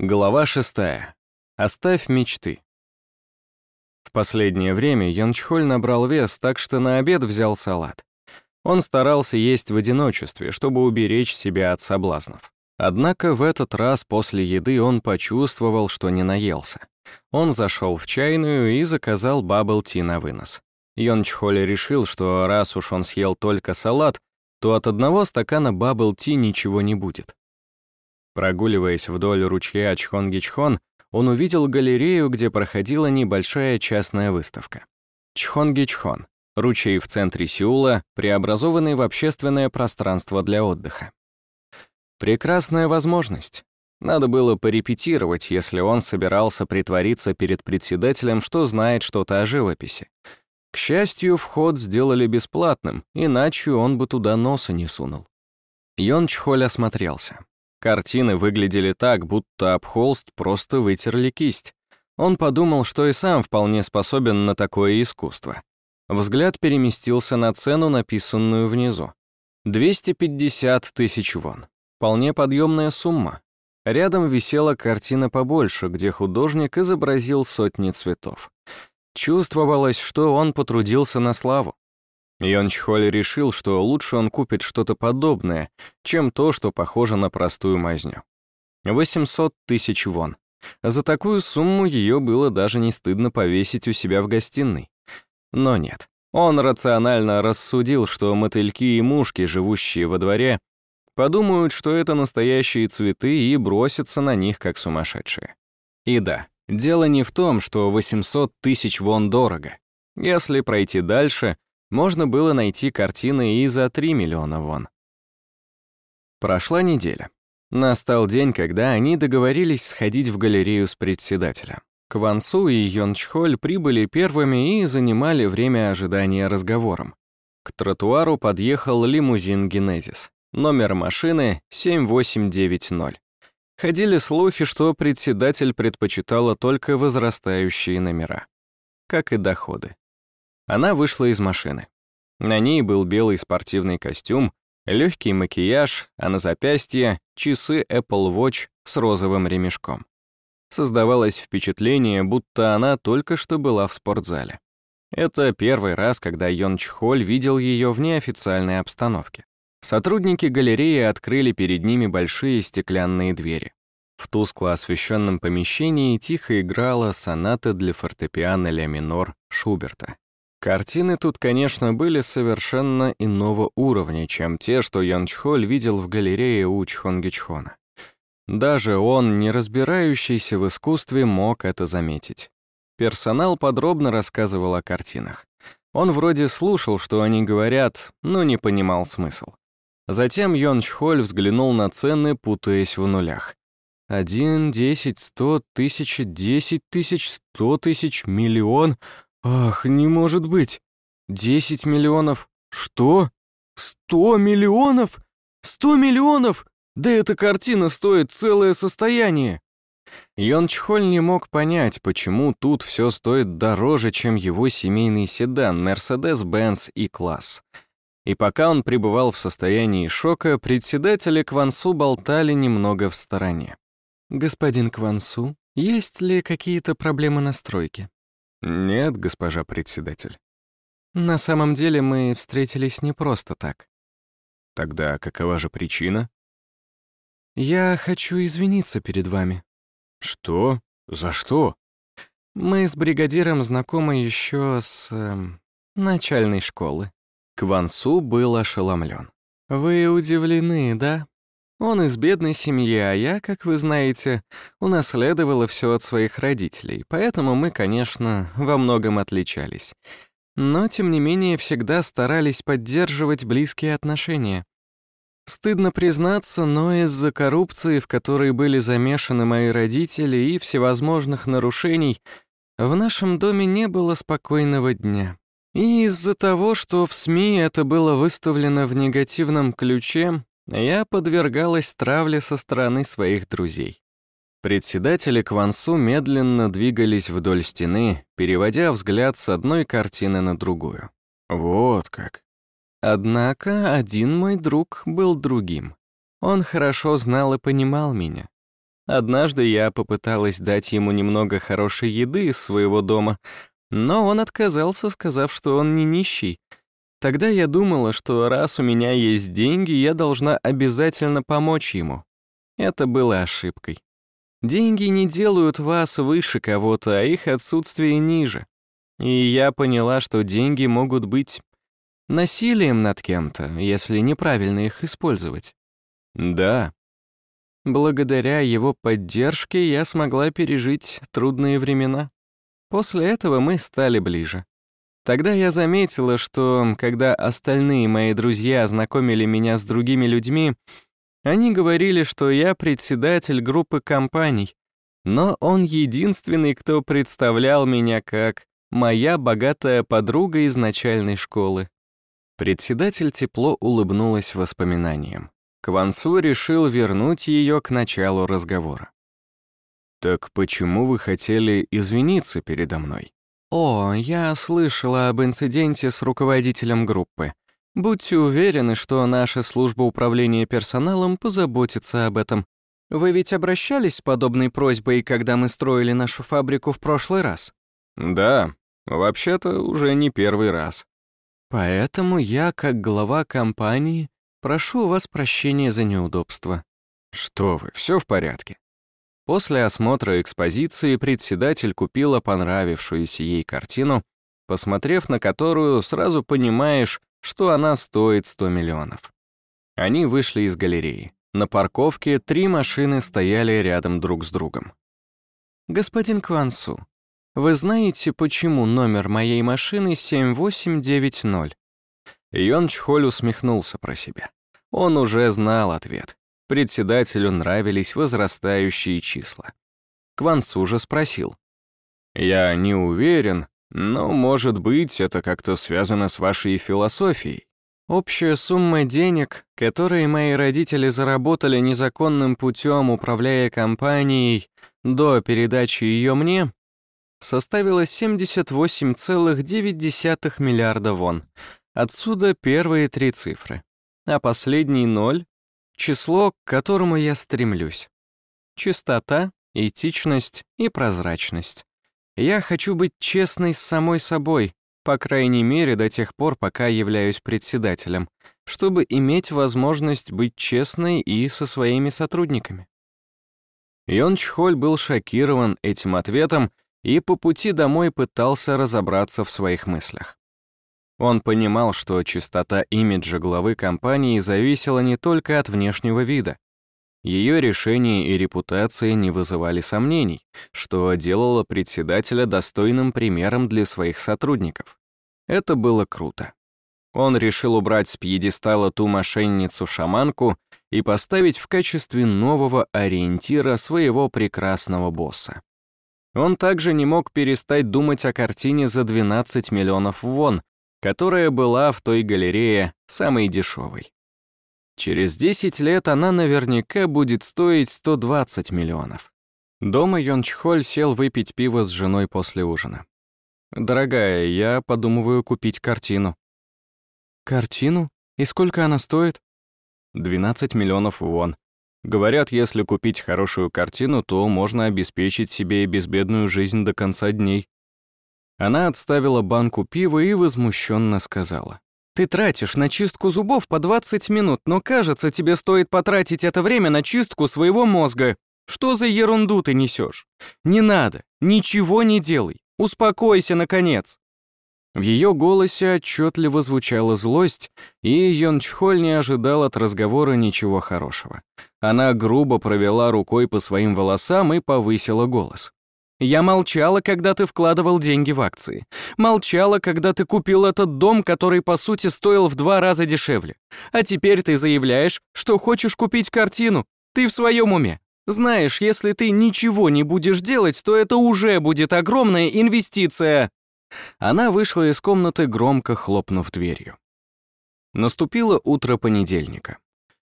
Глава шестая. Оставь мечты. В последнее время Йончхоль набрал вес, так что на обед взял салат. Он старался есть в одиночестве, чтобы уберечь себя от соблазнов. Однако в этот раз после еды он почувствовал, что не наелся. Он зашел в чайную и заказал бабл-ти на вынос. Йончхоль решил, что раз уж он съел только салат, то от одного стакана бабл-ти ничего не будет. Прогуливаясь вдоль ручья Чхонгичхон, он увидел галерею, где проходила небольшая частная выставка. Чхонгичхон — ручей в центре Сеула, преобразованный в общественное пространство для отдыха. Прекрасная возможность. Надо было порепетировать, если он собирался притвориться перед председателем, что знает что-то о живописи. К счастью, вход сделали бесплатным, иначе он бы туда носа не сунул. Йон Чхоль осмотрелся. Картины выглядели так, будто об холст просто вытерли кисть. Он подумал, что и сам вполне способен на такое искусство. Взгляд переместился на цену, написанную внизу. 250 тысяч вон. Вполне подъемная сумма. Рядом висела картина побольше, где художник изобразил сотни цветов. Чувствовалось, что он потрудился на славу. Йон Чхоль решил, что лучше он купит что-то подобное, чем то, что похоже на простую мазню. 800 тысяч вон. За такую сумму ее было даже не стыдно повесить у себя в гостиной. Но нет. Он рационально рассудил, что мотыльки и мушки, живущие во дворе, подумают, что это настоящие цветы и бросятся на них как сумасшедшие. И да, дело не в том, что 800 тысяч вон дорого. Если пройти дальше, можно было найти картины и за 3 миллиона вон. Прошла неделя. Настал день, когда они договорились сходить в галерею с председателем. Квансу и Йончхоль прибыли первыми и занимали время ожидания разговором. К тротуару подъехал лимузин «Генезис». Номер машины 7890. Ходили слухи, что председатель предпочитала только возрастающие номера. Как и доходы. Она вышла из машины. На ней был белый спортивный костюм, легкий макияж, а на запястье — часы Apple Watch с розовым ремешком. Создавалось впечатление, будто она только что была в спортзале. Это первый раз, когда Йон Чхоль видел ее в неофициальной обстановке. Сотрудники галереи открыли перед ними большие стеклянные двери. В тускло освещенном помещении тихо играла соната для фортепиано ля минор Шуберта. Картины тут, конечно, были совершенно иного уровня, чем те, что Ян Чхоль видел в галерее у Чхонгичхона. Даже он, не разбирающийся в искусстве, мог это заметить. Персонал подробно рассказывал о картинах. Он вроде слушал, что они говорят, но не понимал смысл. Затем Йон Чхоль взглянул на цены, путаясь в нулях. Один, десять, сто, тысяча, десять тысяч, сто тысяч, миллион. Ах, не может быть. Десять миллионов. Что? Сто миллионов? Сто миллионов? Да эта картина стоит целое состояние. Йон Чхоль не мог понять, почему тут все стоит дороже, чем его семейный седан Mercedes-Benz E-класс. И пока он пребывал в состоянии шока, председатели Квансу болтали немного в стороне. «Господин Квансу, есть ли какие-то проблемы на стройке?» «Нет, госпожа председатель». «На самом деле мы встретились не просто так». «Тогда какова же причина?» «Я хочу извиниться перед вами». «Что? За что?» «Мы с бригадиром знакомы еще с... Э, начальной школы». Квансу был ошеломлен. «Вы удивлены, да? Он из бедной семьи, а я, как вы знаете, унаследовала все от своих родителей, поэтому мы, конечно, во многом отличались. Но, тем не менее, всегда старались поддерживать близкие отношения. Стыдно признаться, но из-за коррупции, в которой были замешаны мои родители, и всевозможных нарушений, в нашем доме не было спокойного дня. И из-за того, что в СМИ это было выставлено в негативном ключе, я подвергалась травле со стороны своих друзей. Председатели Квансу медленно двигались вдоль стены, переводя взгляд с одной картины на другую. Вот как. Однако один мой друг был другим. Он хорошо знал и понимал меня. Однажды я попыталась дать ему немного хорошей еды из своего дома, но он отказался, сказав, что он не нищий. Тогда я думала, что раз у меня есть деньги, я должна обязательно помочь ему. Это было ошибкой. Деньги не делают вас выше кого-то, а их отсутствие ниже. И я поняла, что деньги могут быть насилием над кем-то, если неправильно их использовать. Да. Благодаря его поддержке я смогла пережить трудные времена. После этого мы стали ближе. Тогда я заметила, что, когда остальные мои друзья знакомили меня с другими людьми, они говорили, что я председатель группы компаний, но он единственный, кто представлял меня как моя богатая подруга из начальной школы. Председатель тепло улыбнулась воспоминаниям. Квансу решил вернуть ее к началу разговора. «Так почему вы хотели извиниться передо мной?» «О, я слышала об инциденте с руководителем группы. Будьте уверены, что наша служба управления персоналом позаботится об этом. Вы ведь обращались с подобной просьбой, когда мы строили нашу фабрику в прошлый раз?» «Да, вообще-то уже не первый раз». «Поэтому я, как глава компании, прошу у вас прощения за неудобство». «Что вы, все в порядке. После осмотра экспозиции председатель купила понравившуюся ей картину, посмотрев на которую, сразу понимаешь, что она стоит 100 миллионов. Они вышли из галереи. На парковке три машины стояли рядом друг с другом. «Господин Квансу, вы знаете, почему номер моей машины 7890?» Йон Чхоль усмехнулся про себя. Он уже знал ответ. Председателю нравились возрастающие числа. Квансу же спросил. «Я не уверен, но, может быть, это как-то связано с вашей философией. Общая сумма денег, которые мои родители заработали незаконным путем, управляя компанией, до передачи ее мне, составила 78,9 миллиарда вон. Отсюда первые три цифры. А последний ноль Число, к которому я стремлюсь. Чистота, этичность и прозрачность. Я хочу быть честной с самой собой, по крайней мере до тех пор, пока являюсь председателем, чтобы иметь возможность быть честной и со своими сотрудниками. Йон Чхоль был шокирован этим ответом и по пути домой пытался разобраться в своих мыслях. Он понимал, что чистота имиджа главы компании зависела не только от внешнего вида. Ее решения и репутация не вызывали сомнений, что делало председателя достойным примером для своих сотрудников. Это было круто. Он решил убрать с пьедестала ту мошенницу-шаманку и поставить в качестве нового ориентира своего прекрасного босса. Он также не мог перестать думать о картине за 12 миллионов вон, которая была в той галерее самой дешевой. Через 10 лет она наверняка будет стоить 120 миллионов. Дома Йон сел выпить пиво с женой после ужина. «Дорогая, я подумываю купить картину». «Картину? И сколько она стоит?» «12 миллионов вон. Говорят, если купить хорошую картину, то можно обеспечить себе безбедную жизнь до конца дней». Она отставила банку пива и возмущенно сказала. «Ты тратишь на чистку зубов по 20 минут, но кажется, тебе стоит потратить это время на чистку своего мозга. Что за ерунду ты несешь? Не надо, ничего не делай. Успокойся, наконец». В ее голосе отчетливо звучала злость, и Йон Чхоль не ожидал от разговора ничего хорошего. Она грубо провела рукой по своим волосам и повысила голос. Я молчала, когда ты вкладывал деньги в акции. Молчала, когда ты купил этот дом, который, по сути, стоил в два раза дешевле. А теперь ты заявляешь, что хочешь купить картину. Ты в своем уме. Знаешь, если ты ничего не будешь делать, то это уже будет огромная инвестиция. Она вышла из комнаты, громко хлопнув дверью. Наступило утро понедельника.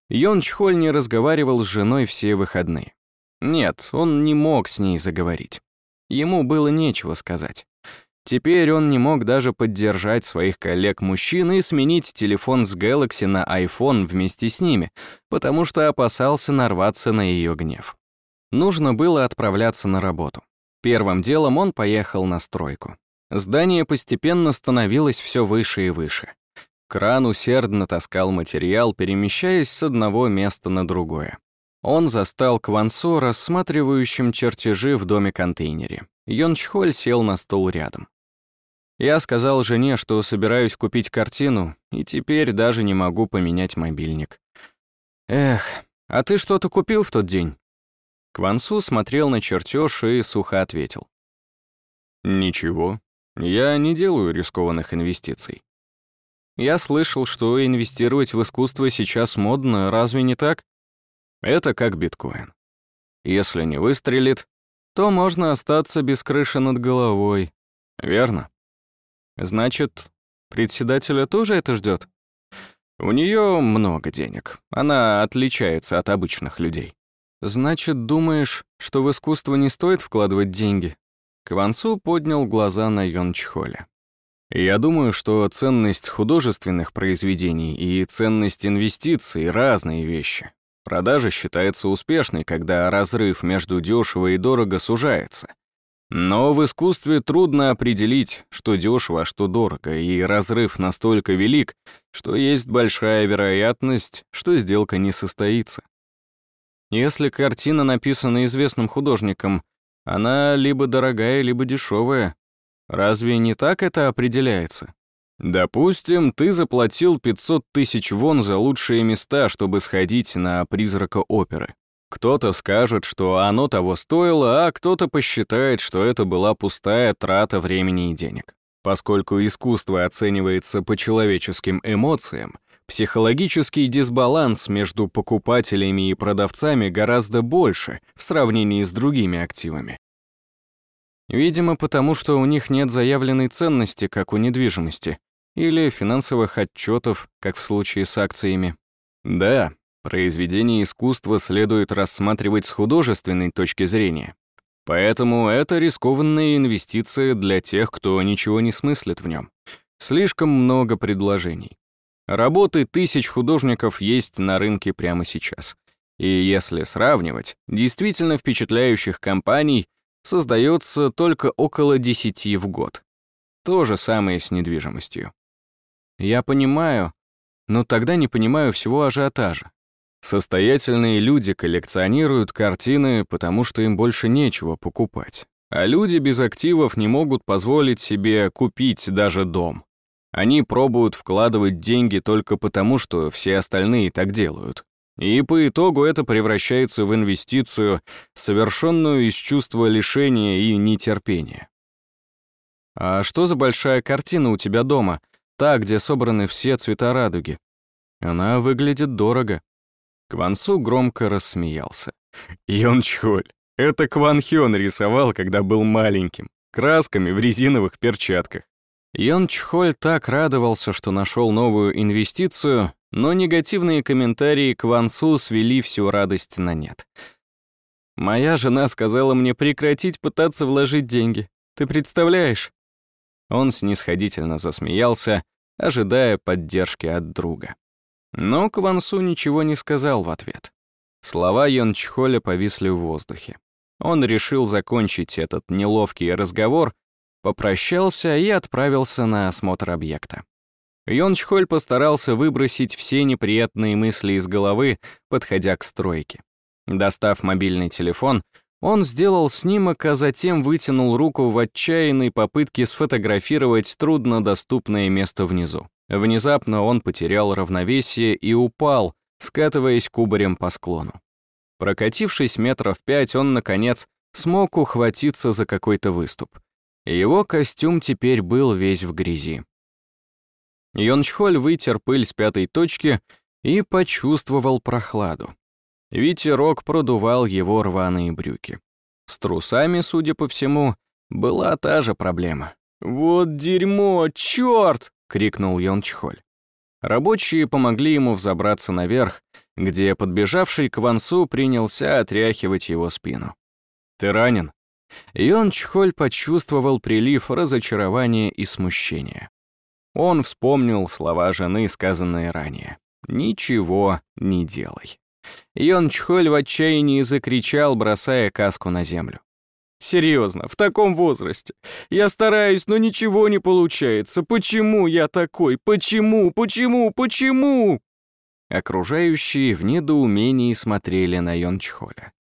Йон Чхоль не разговаривал с женой все выходные. Нет, он не мог с ней заговорить. Ему было нечего сказать. Теперь он не мог даже поддержать своих коллег-мужчин и сменить телефон с Galaxy на iPhone вместе с ними, потому что опасался нарваться на ее гнев. Нужно было отправляться на работу. Первым делом он поехал на стройку. Здание постепенно становилось все выше и выше. Кран усердно таскал материал, перемещаясь с одного места на другое. Он застал Квансо, рассматривающим чертежи в доме-контейнере. Йончхоль сел на стол рядом. Я сказал жене, что собираюсь купить картину, и теперь даже не могу поменять мобильник. Эх, а ты что-то купил в тот день? Квансу смотрел на чертеж и сухо ответил. «Ничего, я не делаю рискованных инвестиций. Я слышал, что инвестировать в искусство сейчас модно, разве не так? Это как биткоин. Если не выстрелит, то можно остаться без крыши над головой. Верно? Значит, председателя тоже это ждет? У нее много денег. Она отличается от обычных людей. «Значит, думаешь, что в искусство не стоит вкладывать деньги?» Квансу поднял глаза на Йончхоля. «Я думаю, что ценность художественных произведений и ценность инвестиций — разные вещи. Продажа считается успешной, когда разрыв между дешево и дорого сужается. Но в искусстве трудно определить, что дешево, а что дорого, и разрыв настолько велик, что есть большая вероятность, что сделка не состоится. Если картина написана известным художником, она либо дорогая, либо дешевая. Разве не так это определяется? Допустим, ты заплатил 500 тысяч вон за лучшие места, чтобы сходить на «Призрака оперы». Кто-то скажет, что оно того стоило, а кто-то посчитает, что это была пустая трата времени и денег. Поскольку искусство оценивается по человеческим эмоциям, Психологический дисбаланс между покупателями и продавцами гораздо больше в сравнении с другими активами. Видимо, потому что у них нет заявленной ценности, как у недвижимости, или финансовых отчетов, как в случае с акциями. Да, произведение искусства следует рассматривать с художественной точки зрения. Поэтому это рискованная инвестиция для тех, кто ничего не смыслит в нем. Слишком много предложений. Работы тысяч художников есть на рынке прямо сейчас. И если сравнивать, действительно впечатляющих компаний создается только около 10 в год. То же самое с недвижимостью. Я понимаю, но тогда не понимаю всего ажиотажа. Состоятельные люди коллекционируют картины, потому что им больше нечего покупать. А люди без активов не могут позволить себе купить даже дом. Они пробуют вкладывать деньги только потому, что все остальные так делают. И по итогу это превращается в инвестицию, совершенную из чувства лишения и нетерпения. «А что за большая картина у тебя дома? Та, где собраны все цвета радуги. Она выглядит дорого». Квансу громко рассмеялся. «Йончхоль, это Кван Хён рисовал, когда был маленьким, красками в резиновых перчатках. Йон так радовался, что нашел новую инвестицию, но негативные комментарии к Вансу свели всю радость на нет. «Моя жена сказала мне прекратить пытаться вложить деньги. Ты представляешь?» Он снисходительно засмеялся, ожидая поддержки от друга. Но Квансу ничего не сказал в ответ. Слова Йон Чхоля повисли в воздухе. Он решил закончить этот неловкий разговор попрощался и отправился на осмотр объекта. Йончхоль постарался выбросить все неприятные мысли из головы, подходя к стройке. Достав мобильный телефон, он сделал снимок, а затем вытянул руку в отчаянной попытке сфотографировать труднодоступное место внизу. Внезапно он потерял равновесие и упал, скатываясь кубарем по склону. Прокатившись метров пять, он, наконец, смог ухватиться за какой-то выступ. Его костюм теперь был весь в грязи. Йончхоль вытер пыль с пятой точки и почувствовал прохладу. Ветерок продувал его рваные брюки. С трусами, судя по всему, была та же проблема. «Вот дерьмо, черт!» — крикнул Йончхоль. Рабочие помогли ему взобраться наверх, где подбежавший к Вансу принялся отряхивать его спину. «Ты ранен?» Йон Чхоль почувствовал прилив разочарования и смущения. Он вспомнил слова жены, сказанные ранее. «Ничего не делай». Йон Чхоль в отчаянии закричал, бросая каску на землю. Серьезно, в таком возрасте. Я стараюсь, но ничего не получается. Почему я такой? Почему? Почему? Почему? Окружающие в недоумении смотрели на Йончхоля.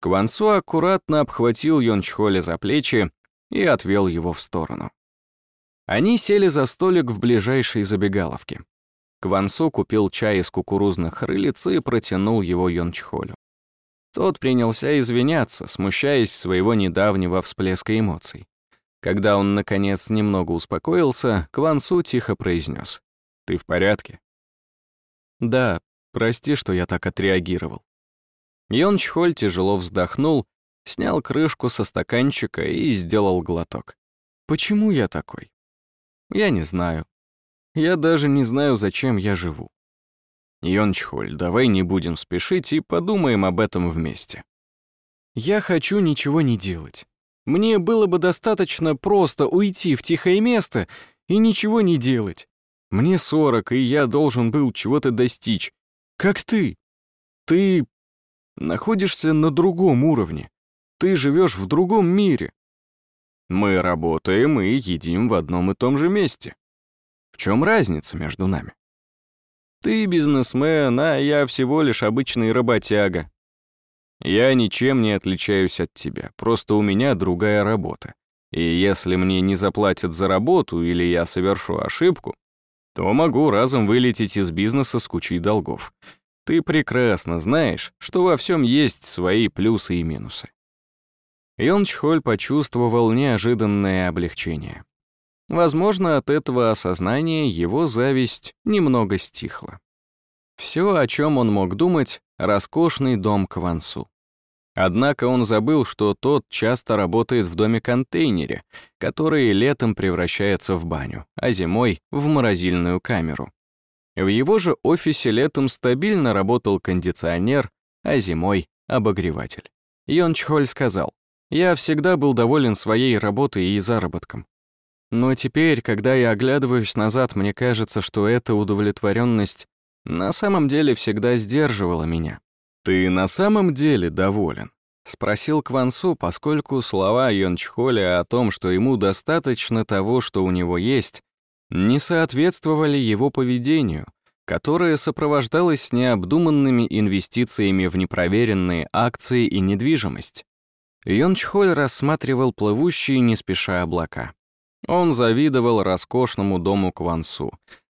Квансу аккуратно обхватил Йончхоля за плечи и отвел его в сторону. Они сели за столик в ближайшей забегаловке. Квансу купил чай из кукурузных рылиц и протянул его Йончхолю. Тот принялся извиняться, смущаясь своего недавнего всплеска эмоций. Когда он, наконец, немного успокоился, Квансу тихо произнес. «Ты в порядке?» «Да, прости, что я так отреагировал». Йон Чхоль тяжело вздохнул, снял крышку со стаканчика и сделал глоток. «Почему я такой?» «Я не знаю. Я даже не знаю, зачем я живу. Йончхоль, давай не будем спешить и подумаем об этом вместе. Я хочу ничего не делать. Мне было бы достаточно просто уйти в тихое место и ничего не делать. Мне сорок, и я должен был чего-то достичь. Как ты. Ты находишься на другом уровне. Ты живешь в другом мире. Мы работаем и едим в одном и том же месте. Чем разница между нами? Ты бизнесмен, а я всего лишь обычный работяга. Я ничем не отличаюсь от тебя, просто у меня другая работа. И если мне не заплатят за работу или я совершу ошибку, то могу разом вылететь из бизнеса с кучей долгов. Ты прекрасно знаешь, что во всем есть свои плюсы и минусы. Йон Чхоль почувствовал неожиданное облегчение. Возможно, от этого осознания его зависть немного стихла. Все, о чем он мог думать, — роскошный дом Квансу. Однако он забыл, что тот часто работает в доме-контейнере, который летом превращается в баню, а зимой — в морозильную камеру. В его же офисе летом стабильно работал кондиционер, а зимой — обогреватель. Йон Чхоль сказал, «Я всегда был доволен своей работой и заработком. Но теперь, когда я оглядываюсь назад, мне кажется, что эта удовлетворенность на самом деле всегда сдерживала меня. «Ты на самом деле доволен?» — спросил Квансу, поскольку слова Йончхоля о том, что ему достаточно того, что у него есть, не соответствовали его поведению, которое сопровождалось необдуманными инвестициями в непроверенные акции и недвижимость. Йончхоль рассматривал плывущие не спеша облака. Он завидовал роскошному дому Квансу,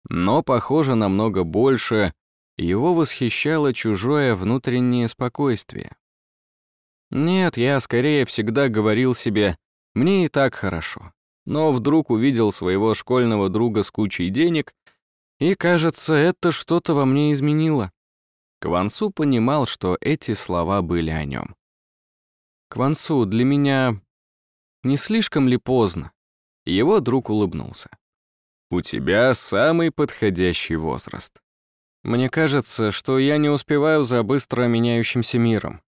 но, похоже, намного больше его восхищало чужое внутреннее спокойствие. Нет, я скорее всегда говорил себе, мне и так хорошо, но вдруг увидел своего школьного друга с кучей денег, и, кажется, это что-то во мне изменило. Квансу понимал, что эти слова были о нем. «Квансу, для меня не слишком ли поздно?» Его друг улыбнулся. «У тебя самый подходящий возраст. Мне кажется, что я не успеваю за быстро меняющимся миром.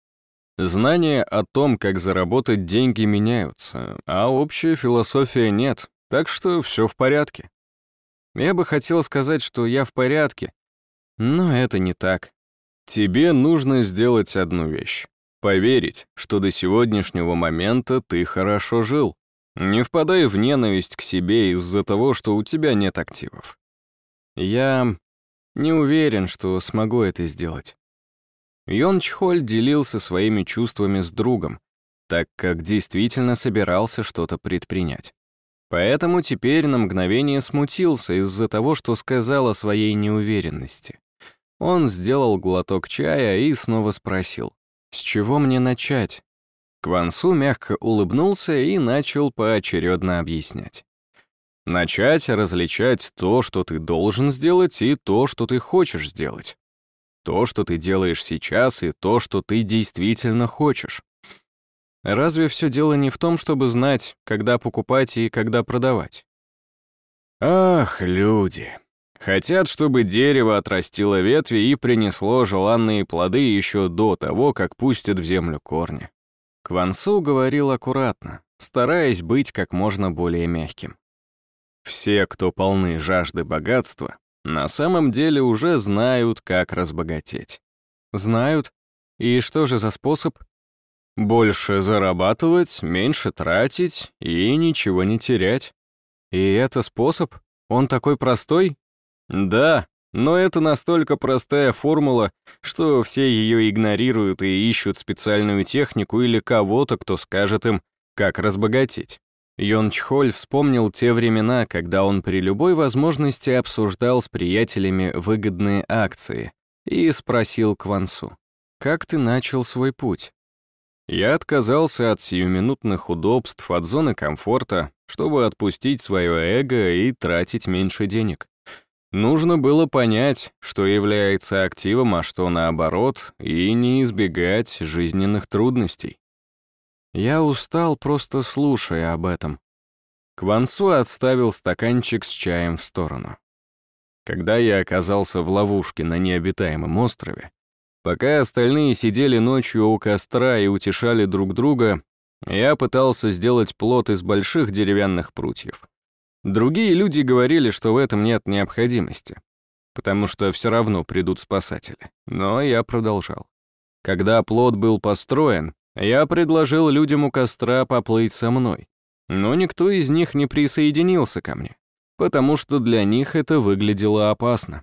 Знания о том, как заработать деньги, меняются, а общая философия нет, так что все в порядке. Я бы хотел сказать, что я в порядке, но это не так. Тебе нужно сделать одну вещь. Поверить, что до сегодняшнего момента ты хорошо жил. Не впадай в ненависть к себе из-за того, что у тебя нет активов. Я не уверен, что смогу это сделать. Йон Чхоль делился своими чувствами с другом, так как действительно собирался что-то предпринять. Поэтому теперь на мгновение смутился из-за того, что сказал о своей неуверенности. Он сделал глоток чая и снова спросил, «С чего мне начать?» Квансу мягко улыбнулся и начал поочередно объяснять. Начать различать то, что ты должен сделать, и то, что ты хочешь сделать. То, что ты делаешь сейчас, и то, что ты действительно хочешь. Разве все дело не в том, чтобы знать, когда покупать и когда продавать? Ах, люди. Хотят, чтобы дерево отрастило ветви и принесло желанные плоды еще до того, как пустят в землю корни. Квансу говорил аккуратно, стараясь быть как можно более мягким. Все, кто полны жажды богатства, на самом деле уже знают, как разбогатеть. Знают. И что же за способ? Больше зарабатывать, меньше тратить и ничего не терять. И это способ? Он такой простой? Да, но это настолько простая формула, что все ее игнорируют и ищут специальную технику или кого-то, кто скажет им, как разбогатеть. Йон Чхоль вспомнил те времена, когда он при любой возможности обсуждал с приятелями выгодные акции, и спросил Квансу, «Как ты начал свой путь?» Я отказался от сиюминутных удобств, от зоны комфорта, чтобы отпустить свое эго и тратить меньше денег. Нужно было понять, что является активом, а что наоборот, и не избегать жизненных трудностей. Я устал, просто слушая об этом. Квансу отставил стаканчик с чаем в сторону. Когда я оказался в ловушке на необитаемом острове, пока остальные сидели ночью у костра и утешали друг друга, я пытался сделать плот из больших деревянных прутьев. Другие люди говорили, что в этом нет необходимости, потому что все равно придут спасатели. Но я продолжал. Когда плот был построен, я предложил людям у костра поплыть со мной, но никто из них не присоединился ко мне, потому что для них это выглядело опасно.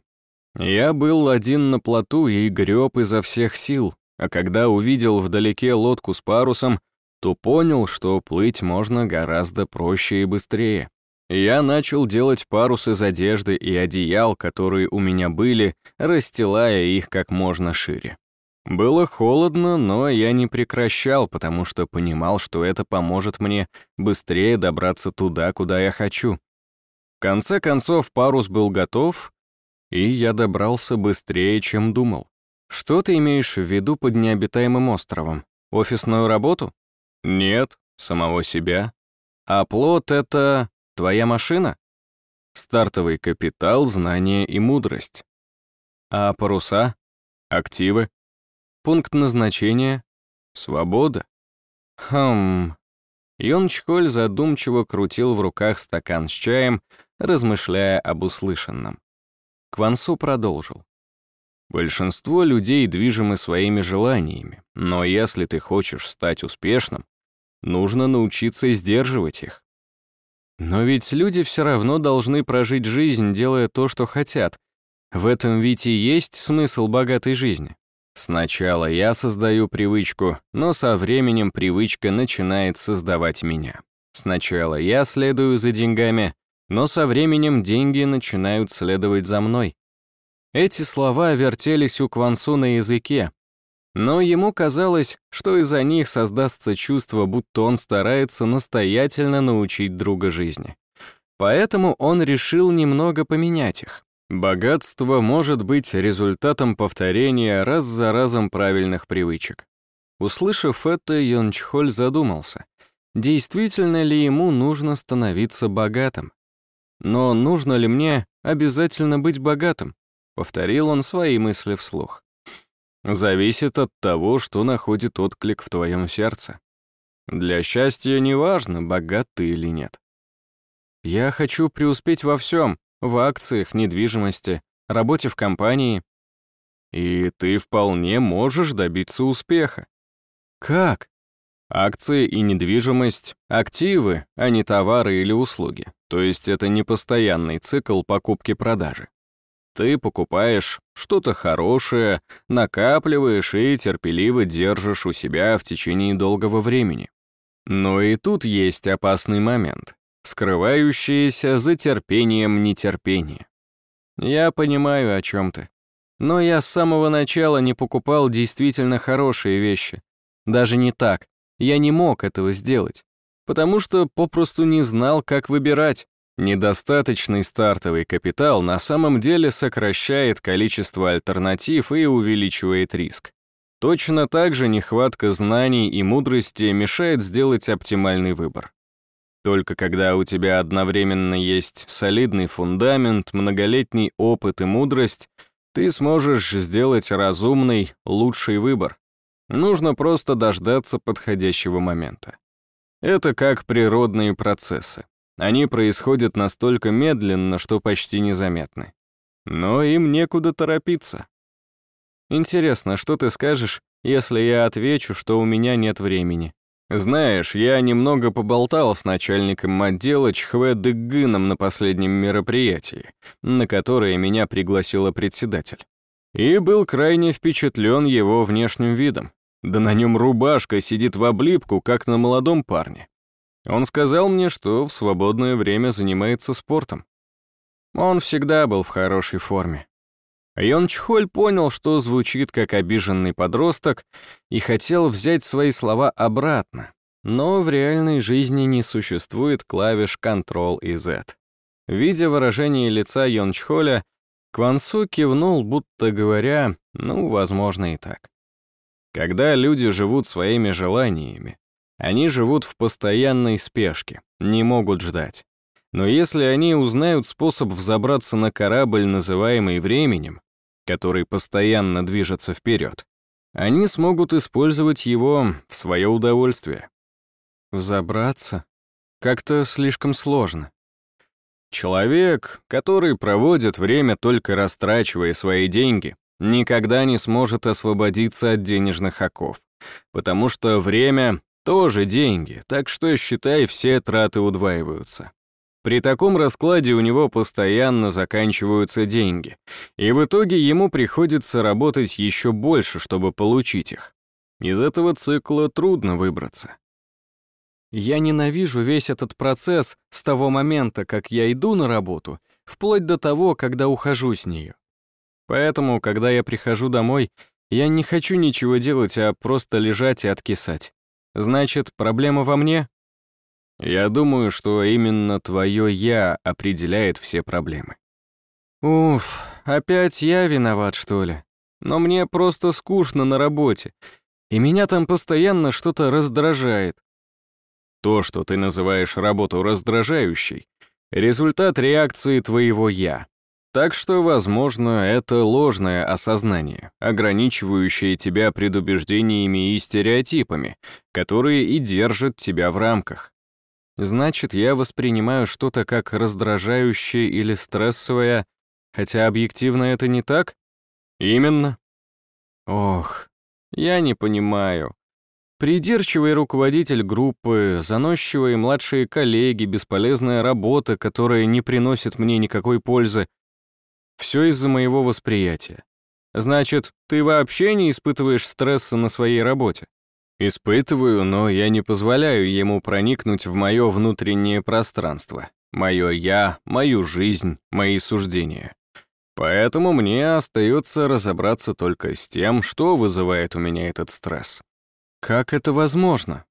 Я был один на плоту и греб изо всех сил, а когда увидел вдалеке лодку с парусом, то понял, что плыть можно гораздо проще и быстрее. Я начал делать парус из одежды и одеял, которые у меня были, расстилая их как можно шире. Было холодно, но я не прекращал, потому что понимал, что это поможет мне быстрее добраться туда, куда я хочу. В конце концов, парус был готов, и я добрался быстрее, чем думал. Что ты имеешь в виду под необитаемым островом? Офисную работу? Нет, самого себя. А плод — это... Твоя машина? Стартовый капитал, знания и мудрость. А паруса? Активы? Пункт назначения? Свобода? Хм... Йон Чхоль задумчиво крутил в руках стакан с чаем, размышляя об услышанном. Квансу продолжил. Большинство людей движимы своими желаниями, но если ты хочешь стать успешным, нужно научиться сдерживать их. Но ведь люди все равно должны прожить жизнь, делая то, что хотят. В этом ведь и есть смысл богатой жизни. Сначала я создаю привычку, но со временем привычка начинает создавать меня. Сначала я следую за деньгами, но со временем деньги начинают следовать за мной. Эти слова вертелись у Квансу на языке, но ему казалось, что из-за них создастся чувство, будто он старается настоятельно научить друга жизни. Поэтому он решил немного поменять их. Богатство может быть результатом повторения раз за разом правильных привычек. Услышав это, Йончхоль задумался, действительно ли ему нужно становиться богатым. Но нужно ли мне обязательно быть богатым? Повторил он свои мысли вслух зависит от того, что находит отклик в твоем сердце. Для счастья не важно, богат ты или нет. Я хочу преуспеть во всем, в акциях, недвижимости, работе в компании. И ты вполне можешь добиться успеха. Как? Акции и недвижимость — активы, а не товары или услуги. То есть это не постоянный цикл покупки-продажи. Ты покупаешь что-то хорошее, накапливаешь и терпеливо держишь у себя в течение долгого времени. Но и тут есть опасный момент, скрывающийся за терпением нетерпения. Я понимаю, о чем ты. Но я с самого начала не покупал действительно хорошие вещи. Даже не так. Я не мог этого сделать. Потому что попросту не знал, как выбирать. Недостаточный стартовый капитал на самом деле сокращает количество альтернатив и увеличивает риск. Точно так же нехватка знаний и мудрости мешает сделать оптимальный выбор. Только когда у тебя одновременно есть солидный фундамент, многолетний опыт и мудрость, ты сможешь сделать разумный, лучший выбор. Нужно просто дождаться подходящего момента. Это как природные процессы. Они происходят настолько медленно, что почти незаметны. Но им некуда торопиться. Интересно, что ты скажешь, если я отвечу, что у меня нет времени? Знаешь, я немного поболтал с начальником отдела Чхве Дыгыном на последнем мероприятии, на которое меня пригласила председатель. И был крайне впечатлен его внешним видом. Да на нем рубашка сидит в облипку, как на молодом парне. Он сказал мне, что в свободное время занимается спортом. Он всегда был в хорошей форме. Йон Чхоль понял, что звучит как обиженный подросток, и хотел взять свои слова обратно. Но в реальной жизни не существует клавиш Ctrl и Z. Видя выражение лица Йон Чхоля, Квансу кивнул, будто говоря, ну, возможно и так. Когда люди живут своими желаниями, они живут в постоянной спешке, не могут ждать. Но если они узнают способ взобраться на корабль, называемый временем, который постоянно движется вперед, они смогут использовать его в свое удовольствие. Взобраться? Как-то слишком сложно. Человек, который проводит время только растрачивая свои деньги, никогда не сможет освободиться от денежных оков, потому что время — тоже деньги, так что, считай, все траты удваиваются. При таком раскладе у него постоянно заканчиваются деньги, и в итоге ему приходится работать еще больше, чтобы получить их. Из этого цикла трудно выбраться. Я ненавижу весь этот процесс с того момента, как я иду на работу, вплоть до того, когда ухожу с нее. Поэтому, когда я прихожу домой, я не хочу ничего делать, а просто лежать и откисать. Значит, проблема во мне? Я думаю, что именно твое «я» определяет все проблемы. Уф, опять я виноват, что ли? Но мне просто скучно на работе, и меня там постоянно что-то раздражает. То, что ты называешь работу раздражающей, результат реакции твоего «я». Так что, возможно, это ложное осознание, ограничивающее тебя предубеждениями и стереотипами, которые и держат тебя в рамках. Значит, я воспринимаю что-то как раздражающее или стрессовое, хотя объективно это не так? Именно. Ох, я не понимаю. Придирчивый руководитель группы, заносчивые младшие коллеги, бесполезная работа, которая не приносит мне никакой пользы. Все из-за моего восприятия. Значит, ты вообще не испытываешь стресса на своей работе? Испытываю, но я не позволяю ему проникнуть в мое внутреннее пространство, мое «я», мою жизнь, мои суждения. Поэтому мне остается разобраться только с тем, что вызывает у меня этот стресс. Как это возможно?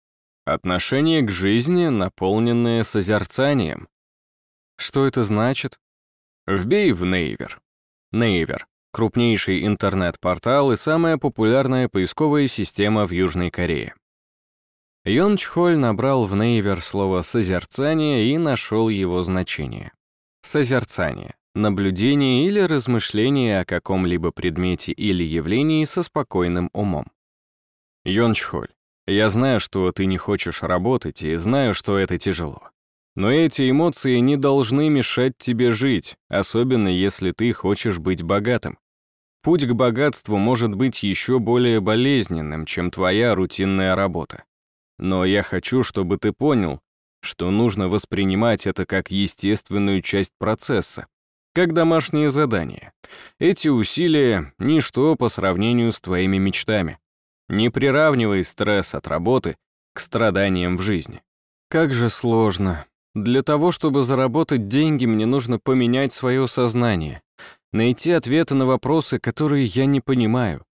Отношение к жизни, наполненное созерцанием. Что это значит? Вбей в Нейвер. Нейвер — крупнейший интернет-портал и самая популярная поисковая система в Южной Корее. Йон Чхоль набрал в Нейвер слово «созерцание» и нашел его значение. Созерцание — наблюдение или размышление о каком-либо предмете или явлении со спокойным умом. Йончхоль, я знаю, что ты не хочешь работать, и знаю, что это тяжело. Но эти эмоции не должны мешать тебе жить, особенно если ты хочешь быть богатым. Путь к богатству может быть еще более болезненным, чем твоя рутинная работа. Но я хочу, чтобы ты понял, что нужно воспринимать это как естественную часть процесса, как домашнее задание. Эти усилия — ничто по сравнению с твоими мечтами. Не приравнивай стресс от работы к страданиям в жизни. Как же сложно. Для того, чтобы заработать деньги, мне нужно поменять свое сознание, найти ответы на вопросы, которые я не понимаю.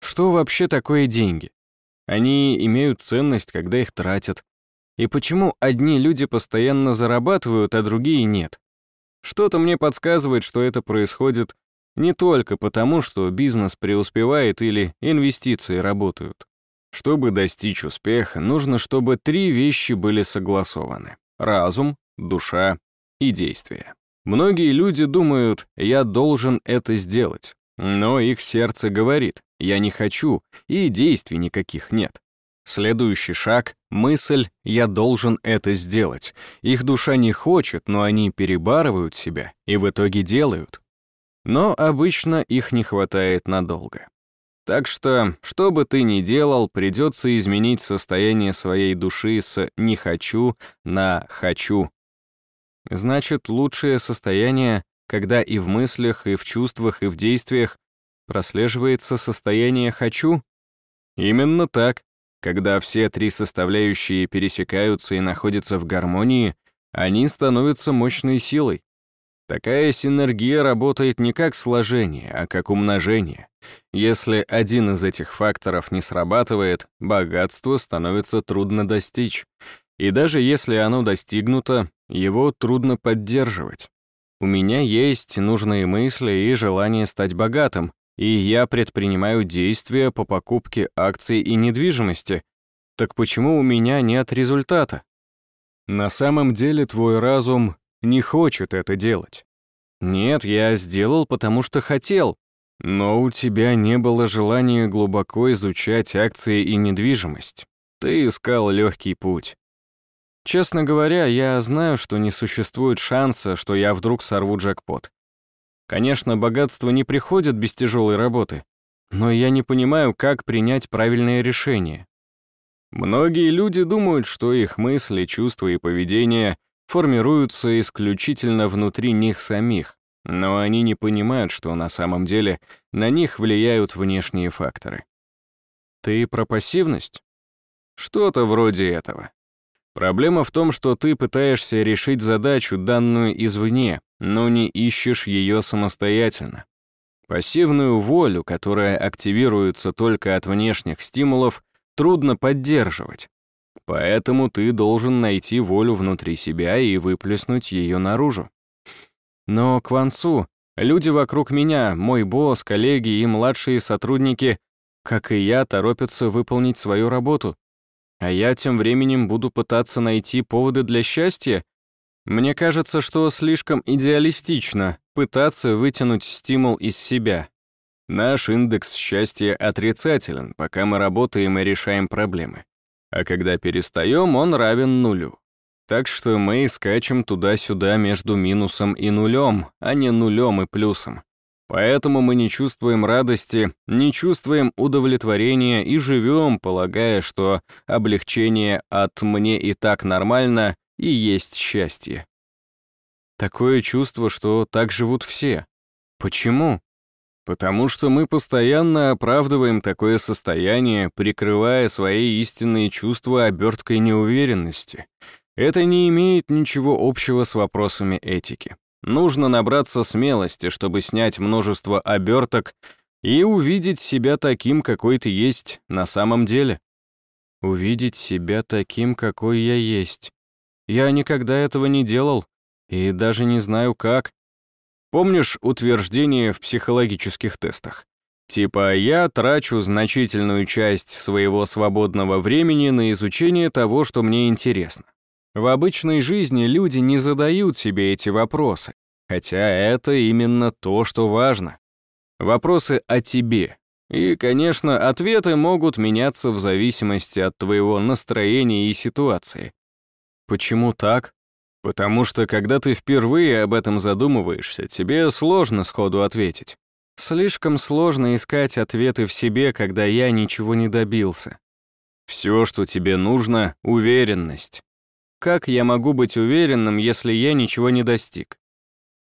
Что вообще такое деньги? Они имеют ценность, когда их тратят. И почему одни люди постоянно зарабатывают, а другие нет? Что-то мне подсказывает, что это происходит не только потому, что бизнес преуспевает или инвестиции работают. Чтобы достичь успеха, нужно, чтобы три вещи были согласованы. Разум, душа и действие. Многие люди думают, я должен это сделать, но их сердце говорит, я не хочу, и действий никаких нет. Следующий шаг — мысль «я должен это сделать». Их душа не хочет, но они перебарывают себя и в итоге делают. Но обычно их не хватает надолго. Так что, что бы ты ни делал, придется изменить состояние своей души с «не хочу» на «хочу». Значит, лучшее состояние, когда и в мыслях, и в чувствах, и в действиях прослеживается состояние «хочу»? Именно так. Когда все три составляющие пересекаются и находятся в гармонии, они становятся мощной силой. Такая синергия работает не как сложение, а как умножение. Если один из этих факторов не срабатывает, богатство становится трудно достичь. И даже если оно достигнуто, его трудно поддерживать. У меня есть нужные мысли и желание стать богатым, и я предпринимаю действия по покупке акций и недвижимости. Так почему у меня нет результата? На самом деле твой разум не хочет это делать. Нет, я сделал, потому что хотел, но у тебя не было желания глубоко изучать акции и недвижимость. Ты искал легкий путь. Честно говоря, я знаю, что не существует шанса, что я вдруг сорву джекпот. Конечно, богатство не приходит без тяжелой работы, но я не понимаю, как принять правильное решение. Многие люди думают, что их мысли, чувства и поведение формируются исключительно внутри них самих, но они не понимают, что на самом деле на них влияют внешние факторы. Ты про пассивность? Что-то вроде этого. Проблема в том, что ты пытаешься решить задачу, данную извне, но не ищешь ее самостоятельно. Пассивную волю, которая активируется только от внешних стимулов, трудно поддерживать. Поэтому ты должен найти волю внутри себя и выплеснуть ее наружу. Но Квансу, люди вокруг меня, мой босс, коллеги и младшие сотрудники, как и я, торопятся выполнить свою работу, а я тем временем буду пытаться найти поводы для счастья? Мне кажется, что слишком идеалистично пытаться вытянуть стимул из себя. Наш индекс счастья отрицателен, пока мы работаем и решаем проблемы. А когда перестаем, он равен нулю. Так что мы скачем туда-сюда между минусом и нулем, а не нулем и плюсом. Поэтому мы не чувствуем радости, не чувствуем удовлетворения и живем, полагая, что облегчение от «мне и так нормально» и есть счастье. Такое чувство, что так живут все. Почему? Потому что мы постоянно оправдываем такое состояние, прикрывая свои истинные чувства оберткой неуверенности. Это не имеет ничего общего с вопросами этики. Нужно набраться смелости, чтобы снять множество оберток и увидеть себя таким, какой ты есть на самом деле. Увидеть себя таким, какой я есть. Я никогда этого не делал и даже не знаю как. Помнишь утверждение в психологических тестах? Типа «я трачу значительную часть своего свободного времени на изучение того, что мне интересно». В обычной жизни люди не задают себе эти вопросы, хотя это именно то, что важно. Вопросы о тебе. И, конечно, ответы могут меняться в зависимости от твоего настроения и ситуации. Почему так? Потому что, когда ты впервые об этом задумываешься, тебе сложно сходу ответить. Слишком сложно искать ответы в себе, когда я ничего не добился. Все, что тебе нужно — уверенность. Как я могу быть уверенным, если я ничего не достиг?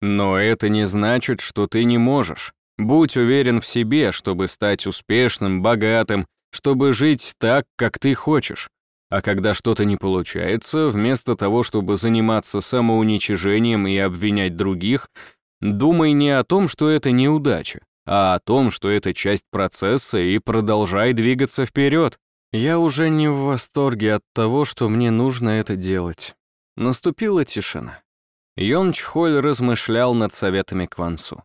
Но это не значит, что ты не можешь. Будь уверен в себе, чтобы стать успешным, богатым, чтобы жить так, как ты хочешь. А когда что-то не получается, вместо того, чтобы заниматься самоуничижением и обвинять других, думай не о том, что это неудача, а о том, что это часть процесса и продолжай двигаться вперед. Я уже не в восторге от того, что мне нужно это делать. Наступила тишина. Йон размышлял над советами Квансу.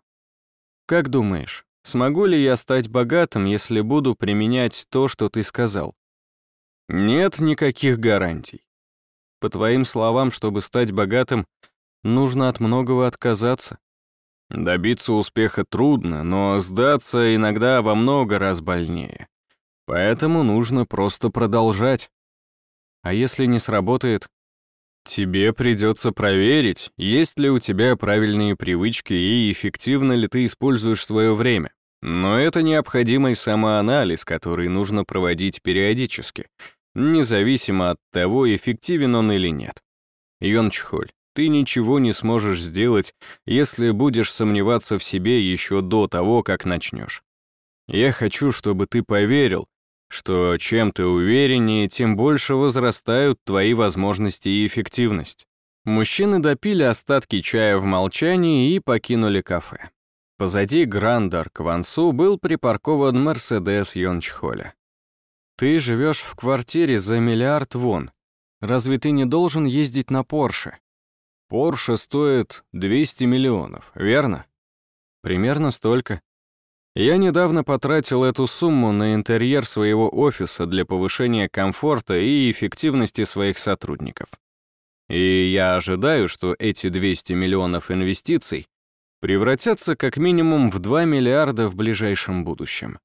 «Как думаешь, смогу ли я стать богатым, если буду применять то, что ты сказал?» «Нет никаких гарантий. По твоим словам, чтобы стать богатым, нужно от многого отказаться. Добиться успеха трудно, но сдаться иногда во много раз больнее. Поэтому нужно просто продолжать. А если не сработает? Тебе придется проверить, есть ли у тебя правильные привычки и эффективно ли ты используешь свое время. Но это необходимый самоанализ, который нужно проводить периодически, независимо от того, эффективен он или нет. Йончхоль, ты ничего не сможешь сделать, если будешь сомневаться в себе еще до того, как начнешь. Я хочу, чтобы ты поверил, что чем ты увереннее, тем больше возрастают твои возможности и эффективность. Мужчины допили остатки чая в молчании и покинули кафе. Позади Грандар Квансу был припаркован Мерседес Йончхоля. «Ты живешь в квартире за миллиард вон. Разве ты не должен ездить на Порше?» «Порше стоит 200 миллионов, верно?» «Примерно столько. Я недавно потратил эту сумму на интерьер своего офиса для повышения комфорта и эффективности своих сотрудников. И я ожидаю, что эти 200 миллионов инвестиций превратятся как минимум в 2 миллиарда в ближайшем будущем.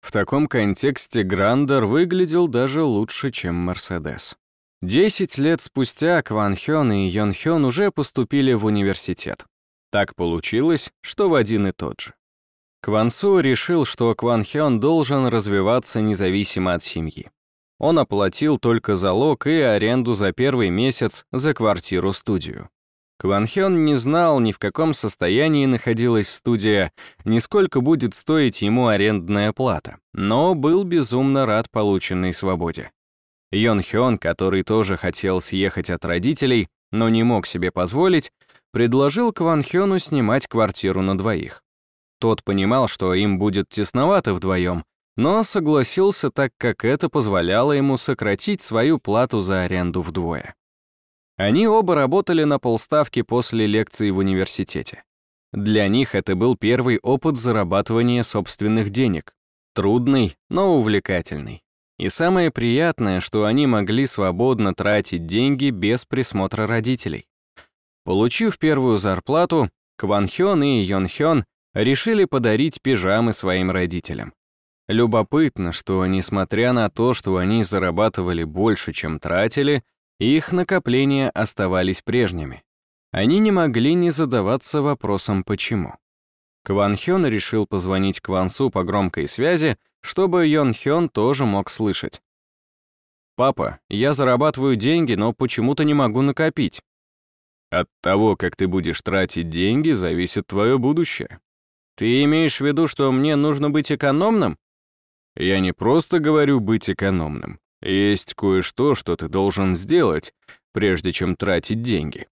В таком контексте Грандер выглядел даже лучше, чем Мерседес. Десять лет спустя Кван Хён и Йон Хён уже поступили в университет. Так получилось, что в один и тот же. Кван Су решил, что Кван Хён должен развиваться независимо от семьи. Он оплатил только залог и аренду за первый месяц за квартиру-студию. Кван Хён не знал, ни в каком состоянии находилась студия, ни сколько будет стоить ему арендная плата, но был безумно рад полученной свободе. Йон Хён, который тоже хотел съехать от родителей, но не мог себе позволить, предложил Кван Хёну снимать квартиру на двоих. Тот понимал, что им будет тесновато вдвоем, но согласился, так как это позволяло ему сократить свою плату за аренду вдвое. Они оба работали на полставки после лекции в университете. Для них это был первый опыт зарабатывания собственных денег. Трудный, но увлекательный. И самое приятное, что они могли свободно тратить деньги без присмотра родителей. Получив первую зарплату, Кван Хён и Йон Хён решили подарить пижамы своим родителям. Любопытно, что, несмотря на то, что они зарабатывали больше, чем тратили, их накопления оставались прежними. Они не могли не задаваться вопросом «почему?». Кван Хён решил позвонить Кван Су по громкой связи, чтобы Йон Хён тоже мог слышать. «Папа, я зарабатываю деньги, но почему-то не могу накопить». «От того, как ты будешь тратить деньги, зависит твое будущее». «Ты имеешь в виду, что мне нужно быть экономным?» «Я не просто говорю быть экономным. Есть кое-что, что ты должен сделать, прежде чем тратить деньги.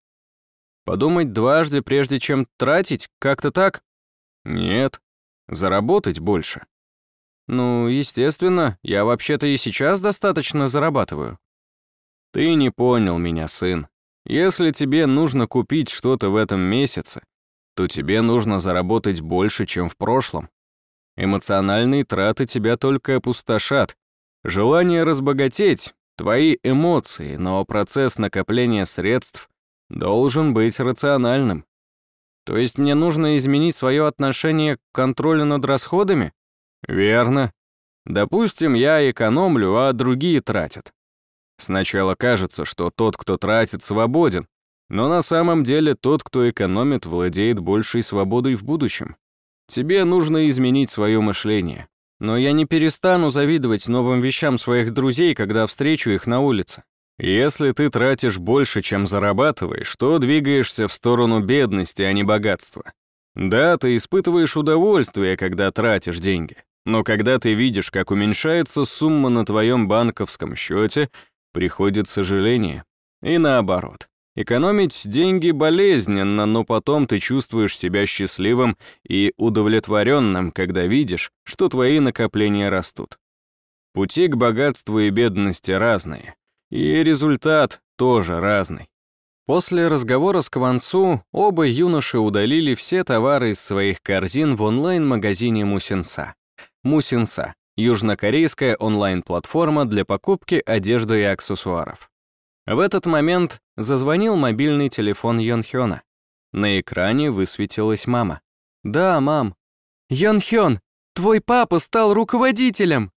Подумать дважды, прежде чем тратить, как-то так? Нет. Заработать больше. Ну, естественно, я вообще-то и сейчас достаточно зарабатываю. Ты не понял меня, сын. Если тебе нужно купить что-то в этом месяце, то тебе нужно заработать больше, чем в прошлом. Эмоциональные траты тебя только опустошат, Желание разбогатеть — твои эмоции, но процесс накопления средств должен быть рациональным. То есть мне нужно изменить свое отношение к контролю над расходами? Верно. Допустим, я экономлю, а другие тратят. Сначала кажется, что тот, кто тратит, свободен, но на самом деле тот, кто экономит, владеет большей свободой в будущем. Тебе нужно изменить свое мышление. Но я не перестану завидовать новым вещам своих друзей, когда встречу их на улице. Если ты тратишь больше, чем зарабатываешь, то двигаешься в сторону бедности, а не богатства. Да, ты испытываешь удовольствие, когда тратишь деньги, но когда ты видишь, как уменьшается сумма на твоем банковском счете, приходит сожаление. И наоборот. Экономить деньги болезненно, но потом ты чувствуешь себя счастливым и удовлетворенным, когда видишь, что твои накопления растут. Пути к богатству и бедности разные, и результат тоже разный. После разговора с Квансу оба юноши удалили все товары из своих корзин в онлайн-магазине Мусинса. Мусинса — южнокорейская онлайн-платформа для покупки одежды и аксессуаров. В этот момент зазвонил мобильный телефон Йонхёна. На экране высветилась мама. «Да, мам». «Йонхён, твой папа стал руководителем!»